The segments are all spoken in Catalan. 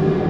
you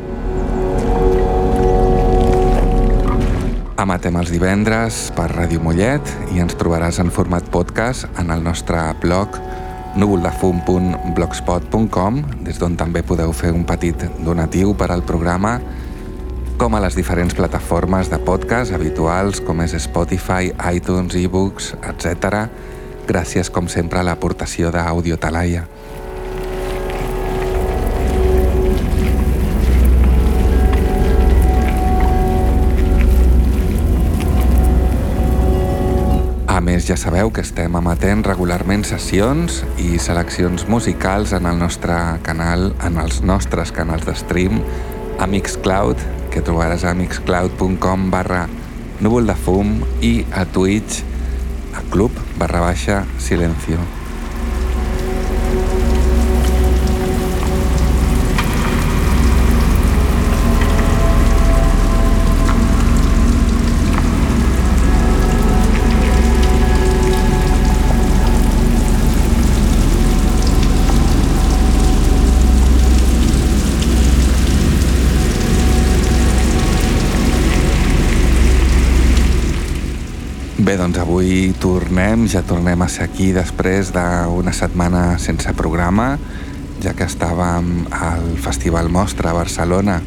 Amatem els divendres per Ràdio Mollet i ens trobaràs en format podcast en el nostre blog núvoldefum.blogspot.com des d'on també podeu fer un petit donatiu per al programa com a les diferents plataformes de podcast habituals com és Spotify, iTunes, ebooks, etc. Gràcies com sempre a l'aportació d'Audio Talaia. Ja sabeu que estem emetent regularment sessions i seleccions musicals en el nostre canal, en els nostres canals de stream a Mixcloud, que trobaràs a mixcloud.com barra núvol de fum i a Twitch a club barra baixa silencio. Doncs avui tornem, ja tornem a ser aquí després d'una setmana sense programa, ja que estàvem al Festival Mostra a Barcelona.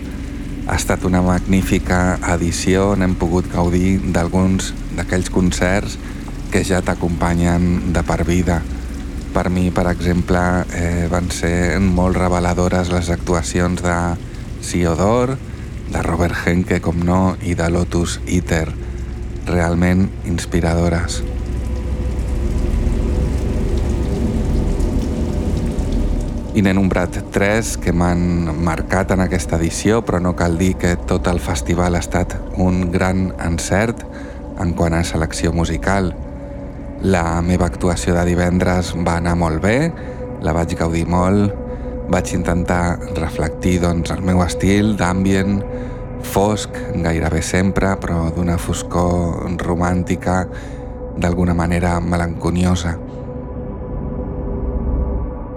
Ha estat una magnífica edició on hem pogut gaudir d'alguns d'aquells concerts que ja t'acompanyen de per vida. Per mi, per exemple, eh, van ser molt reveladores les actuacions de Siodor, de Robert Henke, com no, i de Lotus Eater realment inspiradores. I n'he nombrat tres que m'han marcat en aquesta edició, però no cal dir que tot el festival ha estat un gran encert en quant a selecció musical. La meva actuació de divendres va anar molt bé, la vaig gaudir molt, vaig intentar reflectir doncs, el meu estil d'ambient, fosc gairebé sempre, però d'una foscor romàntica, d'alguna manera melanconiosa.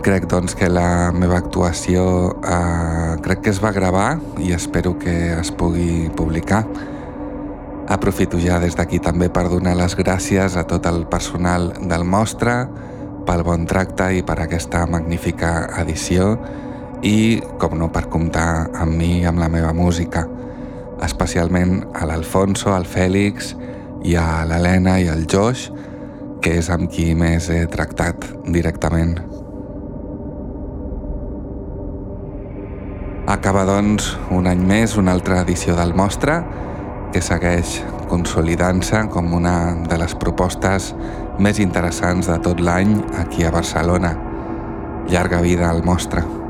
Crec doncs que la meva actuació eh, crec que es va gravar i espero que es pugui publicar. Aprofito ja des d'aquí també per donar les gràcies a tot el personal del Mostra pel bon tracte i per aquesta magnífica edició i, com no, per comptar amb mi amb la meva música especialment a l'Alfonso, al Fèlix i a l'Helena i al Josh, que és amb qui més he tractat directament. Acaba, doncs, un any més una altra edició del Mostra, que segueix consolidant-se com una de les propostes més interessants de tot l'any aquí a Barcelona. Llarga vida al Mostra.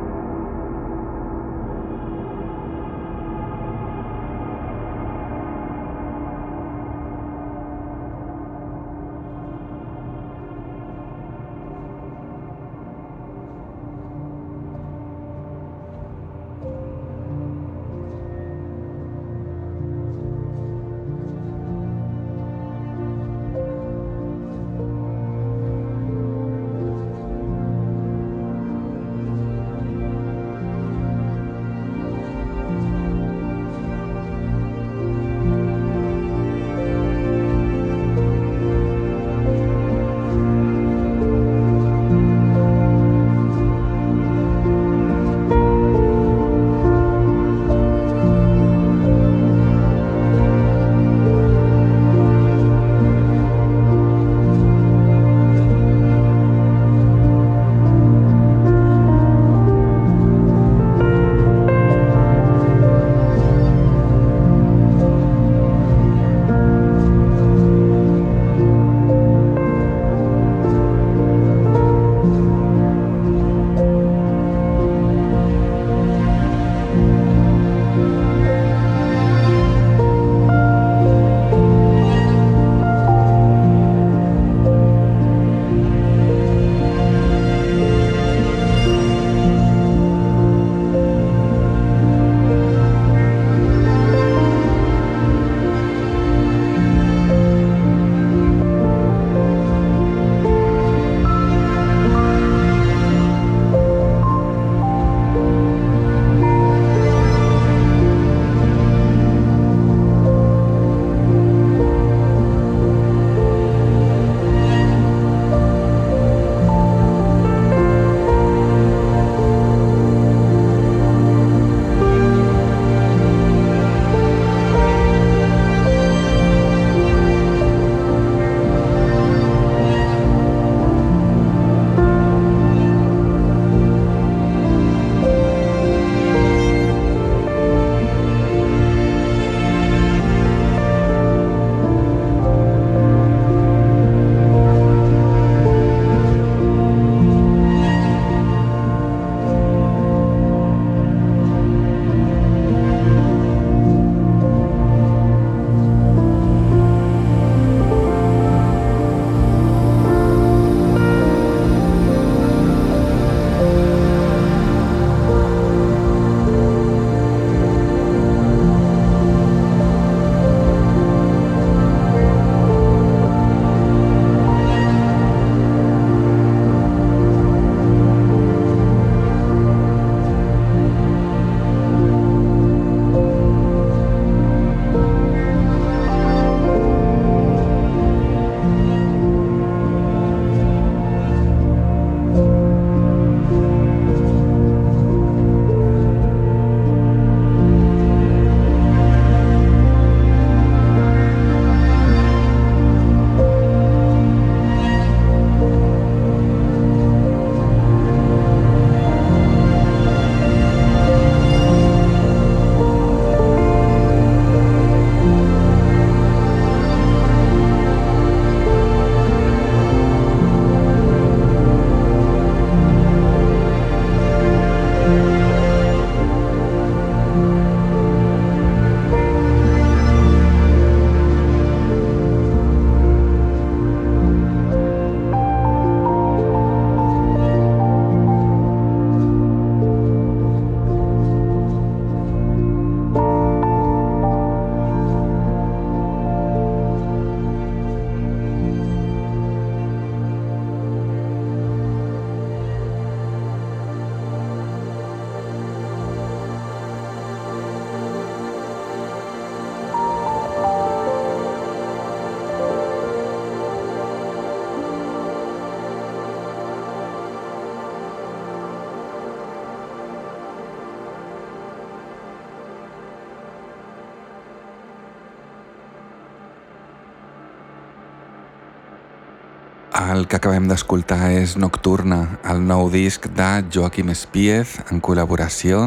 El que acabem d'escoltar és Nocturna, el nou disc de Joaquim Espíez en col·laboració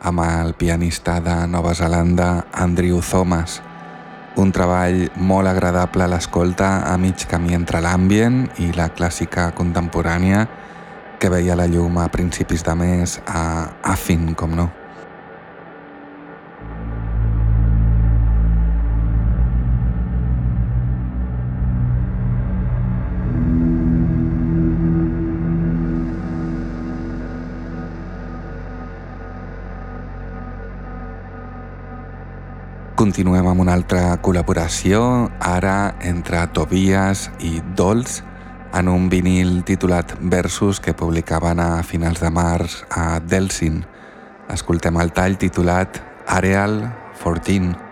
amb el pianista de Nova Zelanda Andrew Thomas. Un treball molt agradable a l'escolta a mig camí entre l'ambient i la clàssica contemporània que veia la llum a principis de mes a Affin, com no. Continuem amb una altra col·laboració, ara entre Tobias i Dolls, en un vinil titulat Versus que publicaven a finals de març a Delsin. Escoltem el tall titulat Areal 14.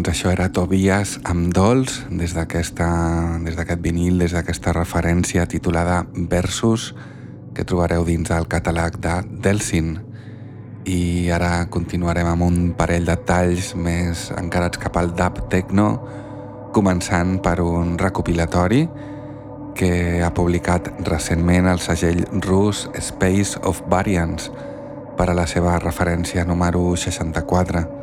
Doncs això era Tobias amb Dolls, des d'aquest vinil, des d'aquesta referència titulada Versus, que trobareu dins el catàleg de Delsin. I ara continuarem amb un parell de talls més encarats cap al dub techno, començant per un recopilatori que ha publicat recentment el segell rus Space of Variants per a la seva referència número 64.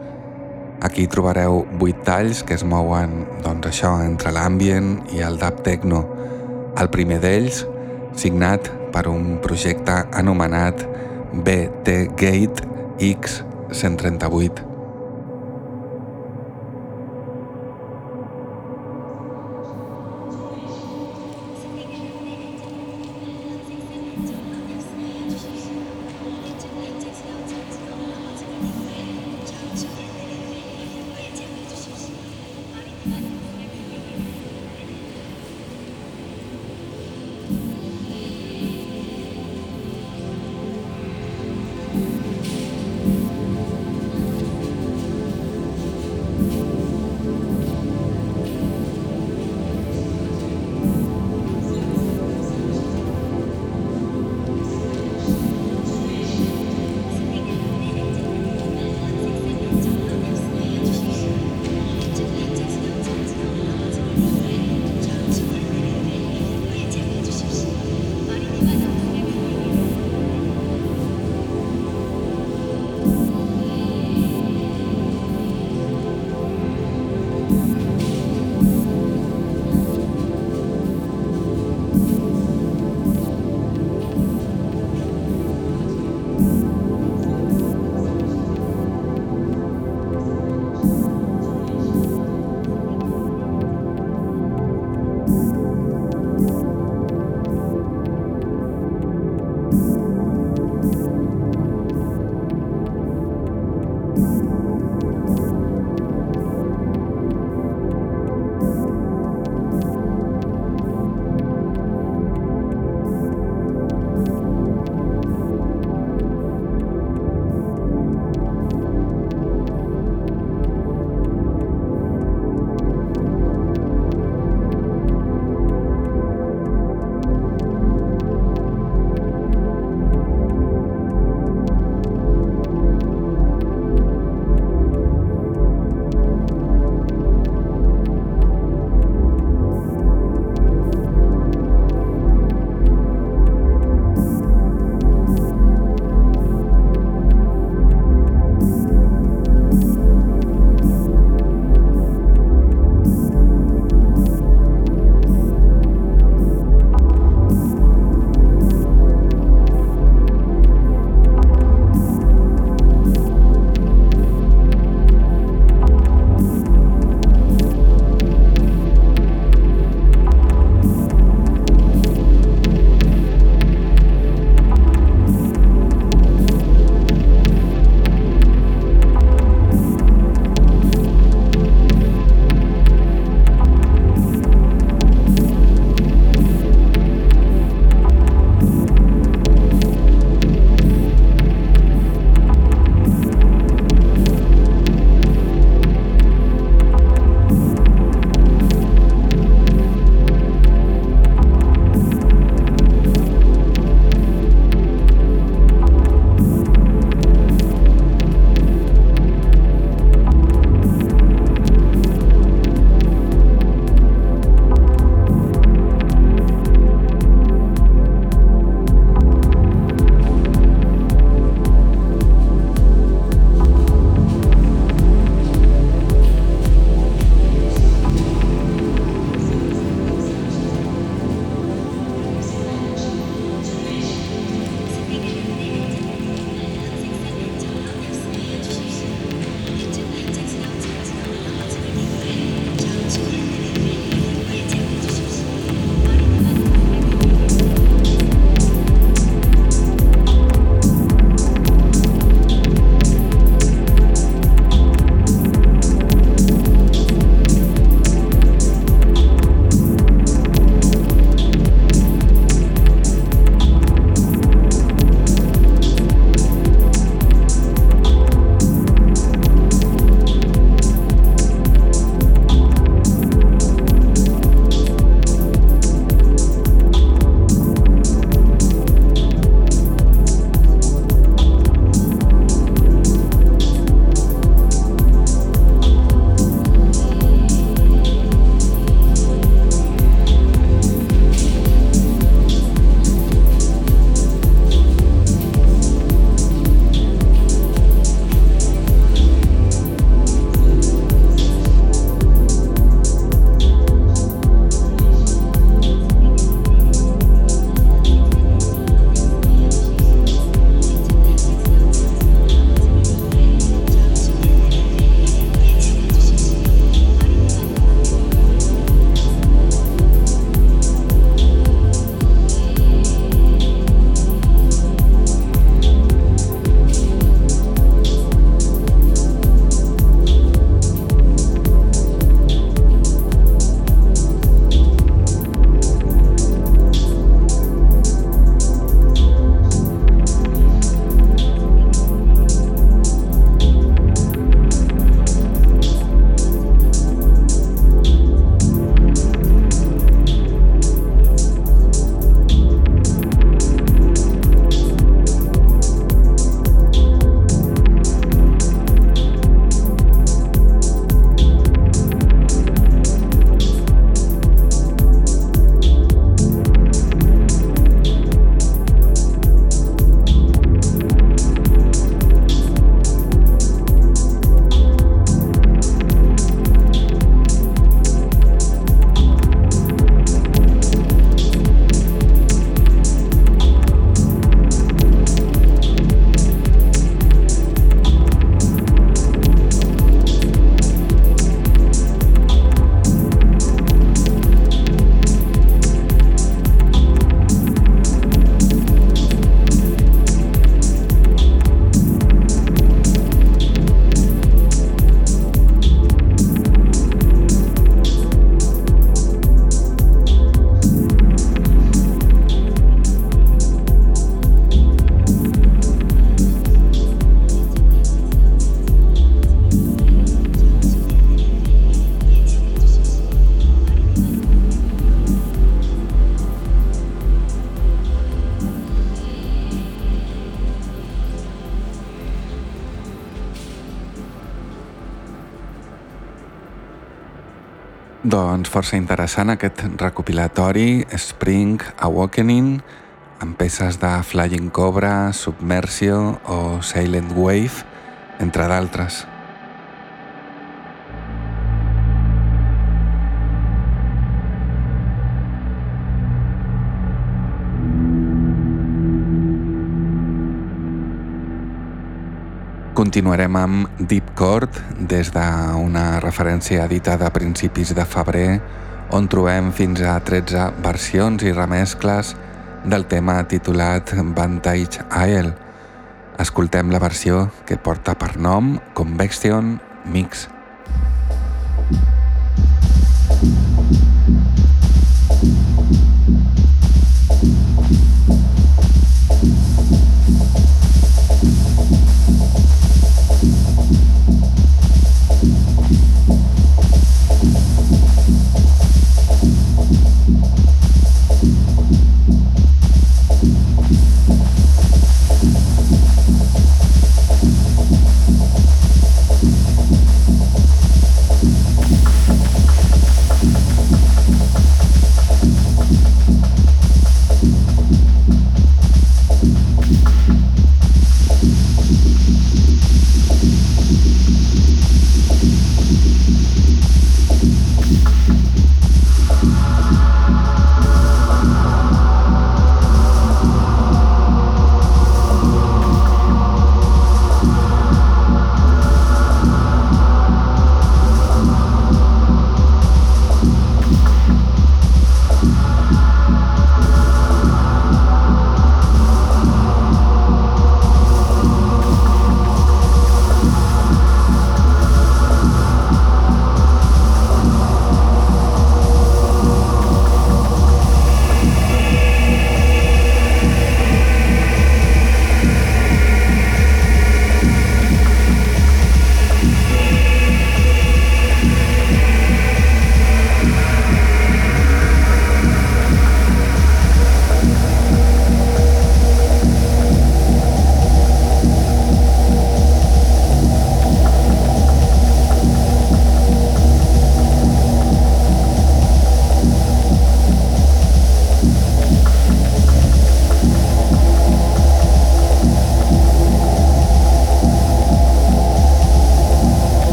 Aquí trobareu 8 talls que es mouen doncs això entre l'ambient i el dub techno. El primer d'ells, signat per un projecte anomenat BT Gate X138. Doncs força interessant aquest recopilatori Spring Awakening amb peces de Flying Cobra, Submersió o Silent Wave, entre d'altres. Continuarem amb Deep Chord des d'una referència editada a principis de febrer on trobem fins a 13 versions i remescles del tema titulat Vantage Isle. Escoltem la versió que porta per nom Convection Mix.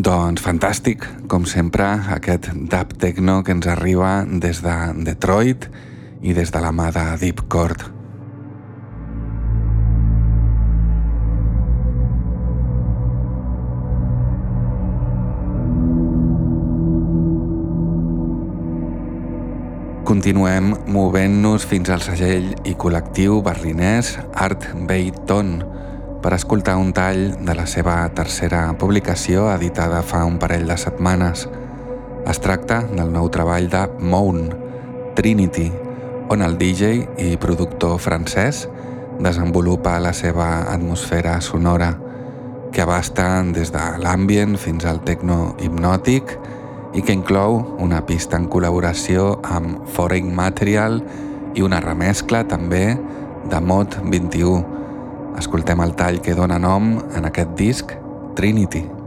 Doncs fantàstic, com sempre, aquest dub techno que ens arriba des de Detroit i des de la mà de Deep Chord. Continuem movent-nos fins al segell i col·lectiu berlinès Art Beiton, per escoltar un tall de la seva tercera publicació editada fa un parell de setmanes. Es tracta del nou treball de Moon, Trinity, on el DJ i productor francès desenvolupa la seva atmosfera sonora, que abasta des de l'ambient fins al techno hipnòtic i que inclou una pista en col·laboració amb Foreign Material i una remescla també de Mod 21, Escoltem el tall que dona nom en aquest disc, Trinity.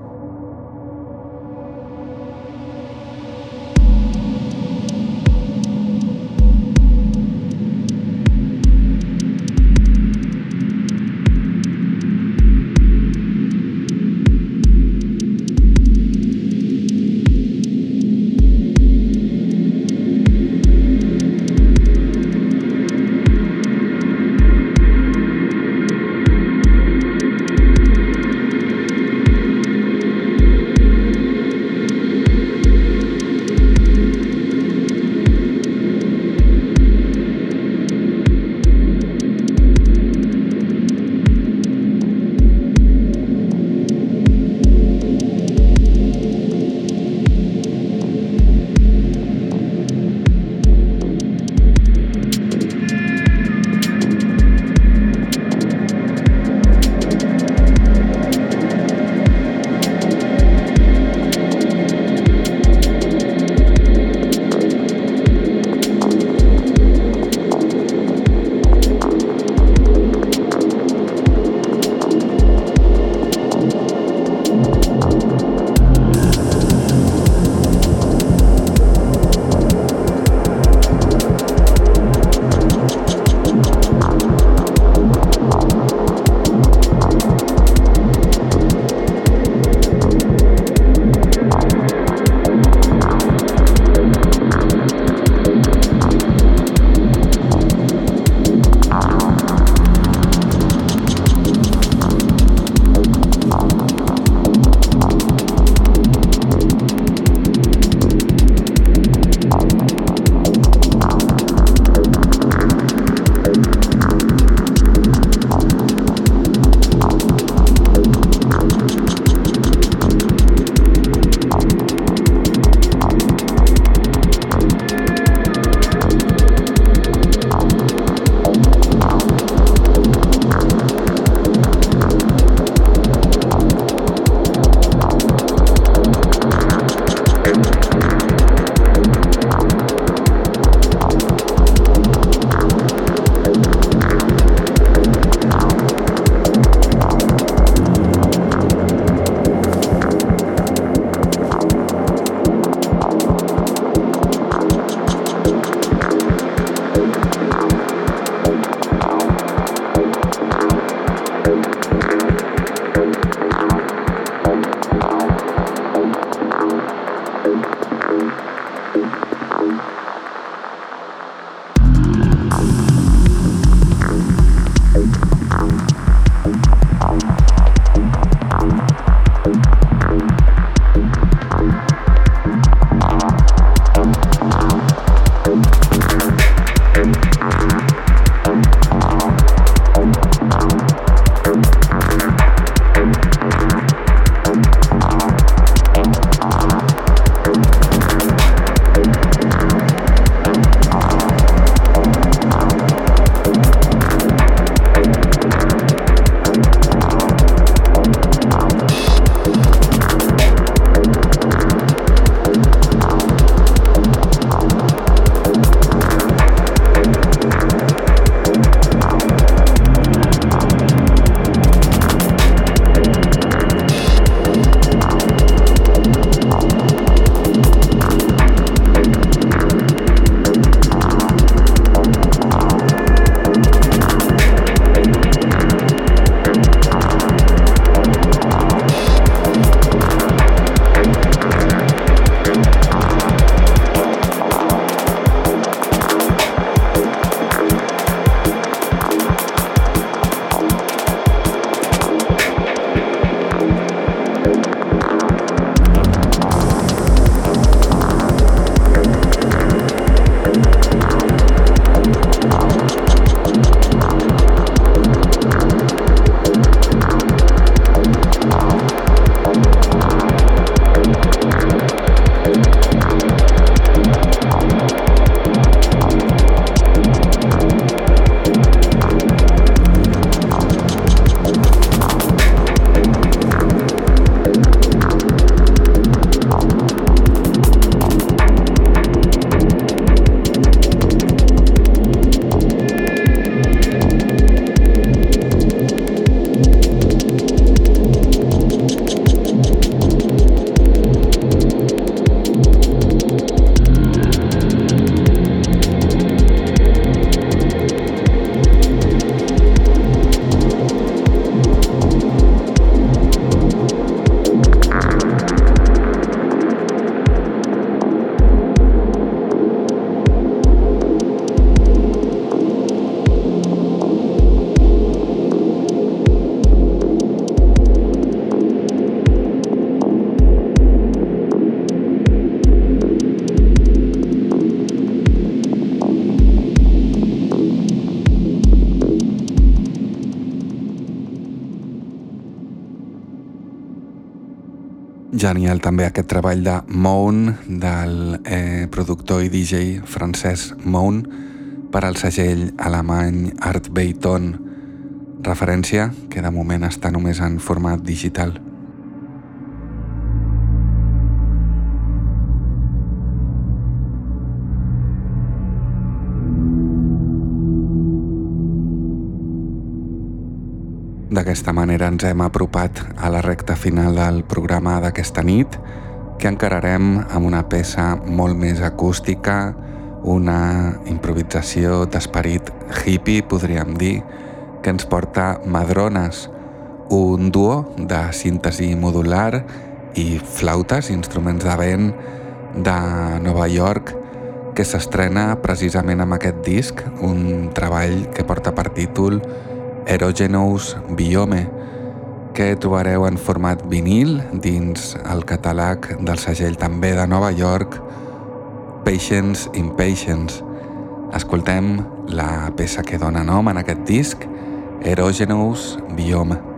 Genial també aquest treball de Moon, del eh, productor i DJ francès Moon, per al segell alemany Art Beiton, referència que de moment està només en format digital. D'aquesta manera ens hem apropat a la recta final del programa d'aquesta nit, que encararem amb una peça molt més acústica, una improvisació d'esperit hippie, podríem dir, que ens porta Madrones, un duo de síntesi modular i flautes, instruments de vent de Nova York, que s'estrena precisament amb aquest disc, un treball que porta per títol Erogenous Biome, que trobareu en format vinil dins el catàleg del segell també de Nova York, Patience Impatience. Escoltem la peça que dona nom en aquest disc, Erogenous Biome.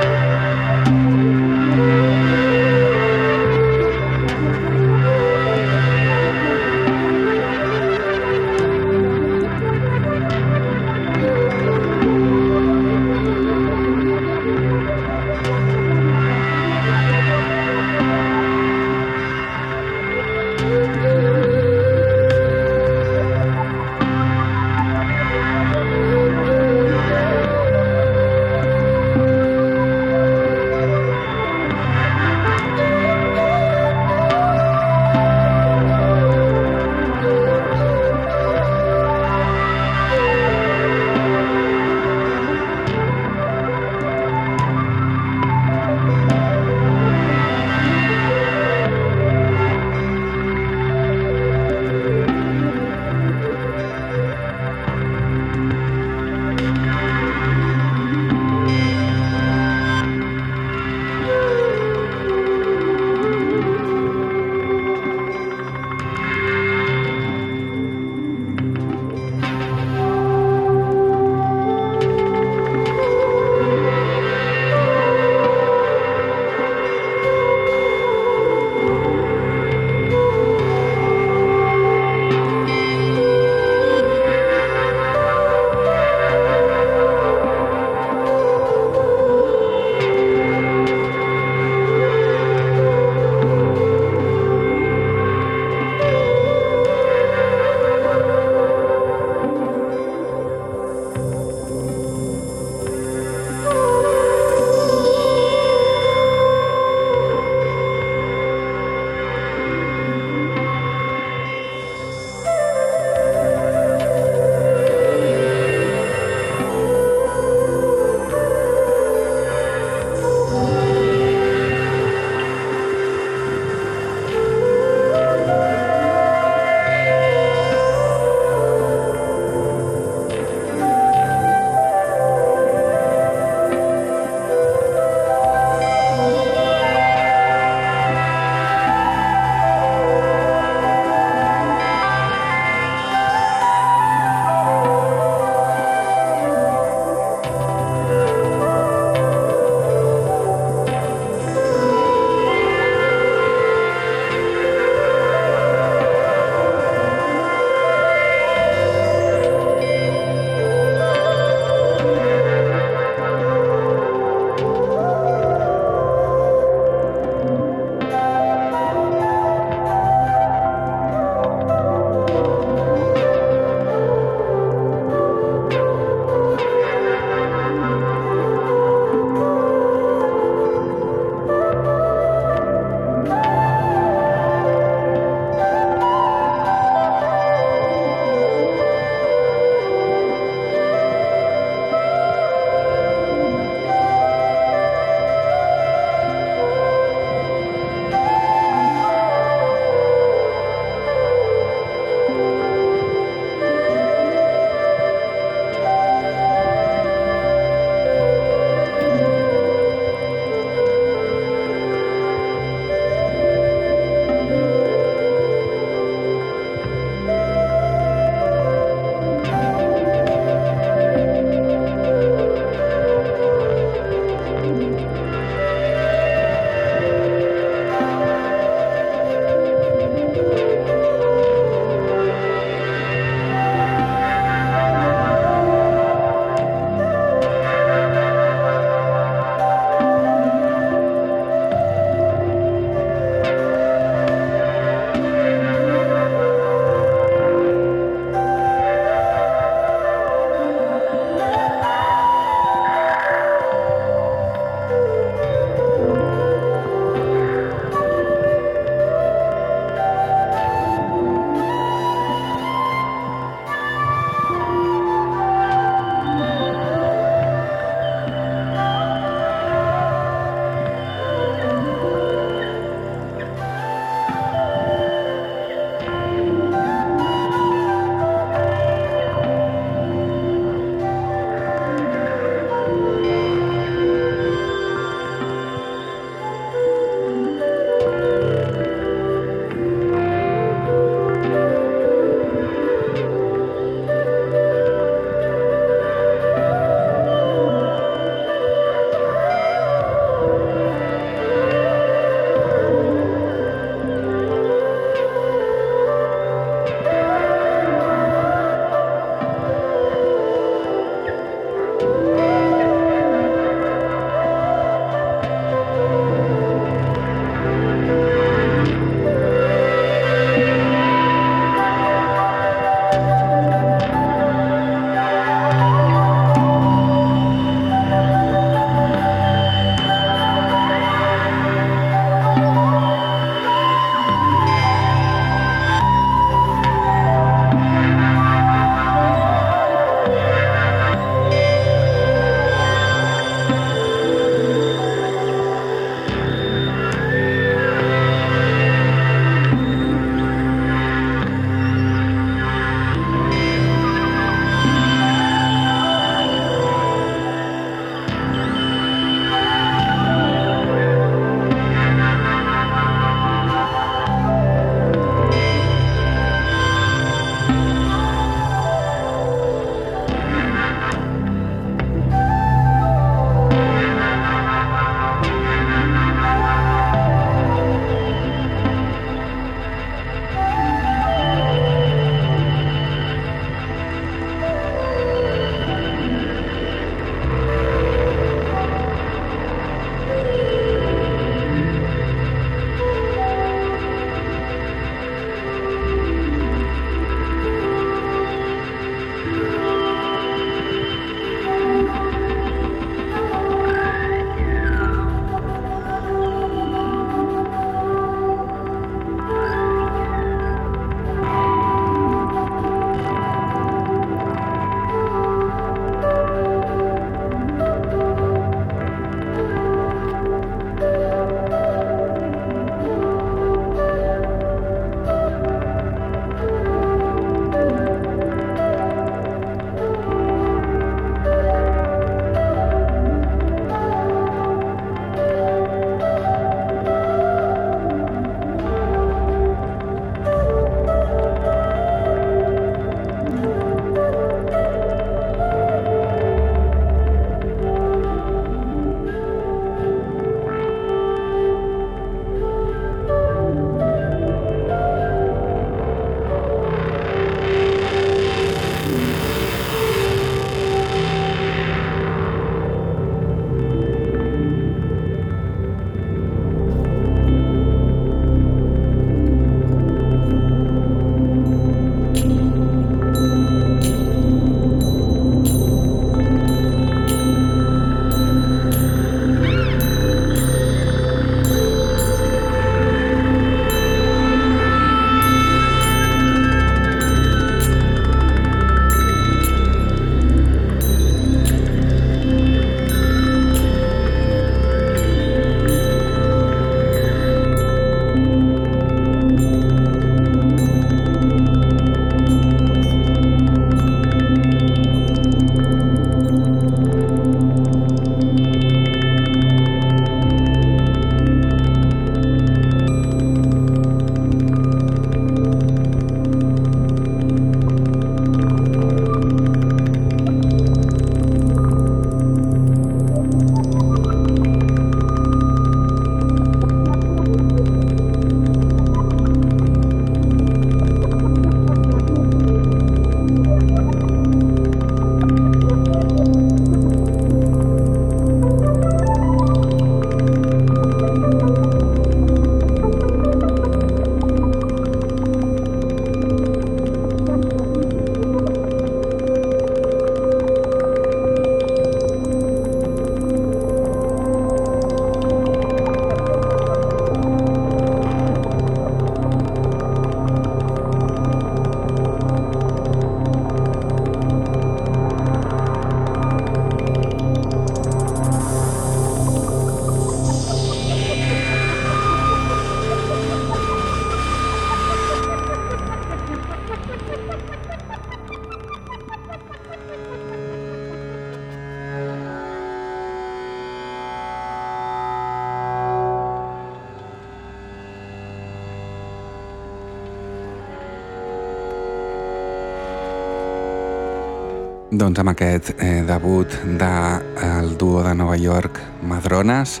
Doncs amb aquest eh, debut del de, duo de Nova York Madrones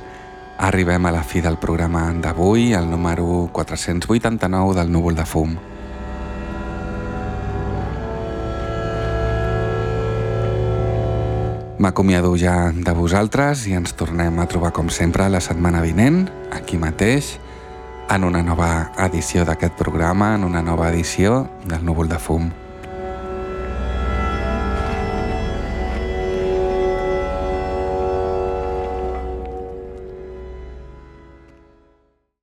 arribem a la fi del programa d'avui, el número 489 del Núvol de Fum. M'acomiado ja de vosaltres i ens tornem a trobar com sempre la setmana vinent, aquí mateix, en una nova edició d'aquest programa, en una nova edició del Núvol de Fum.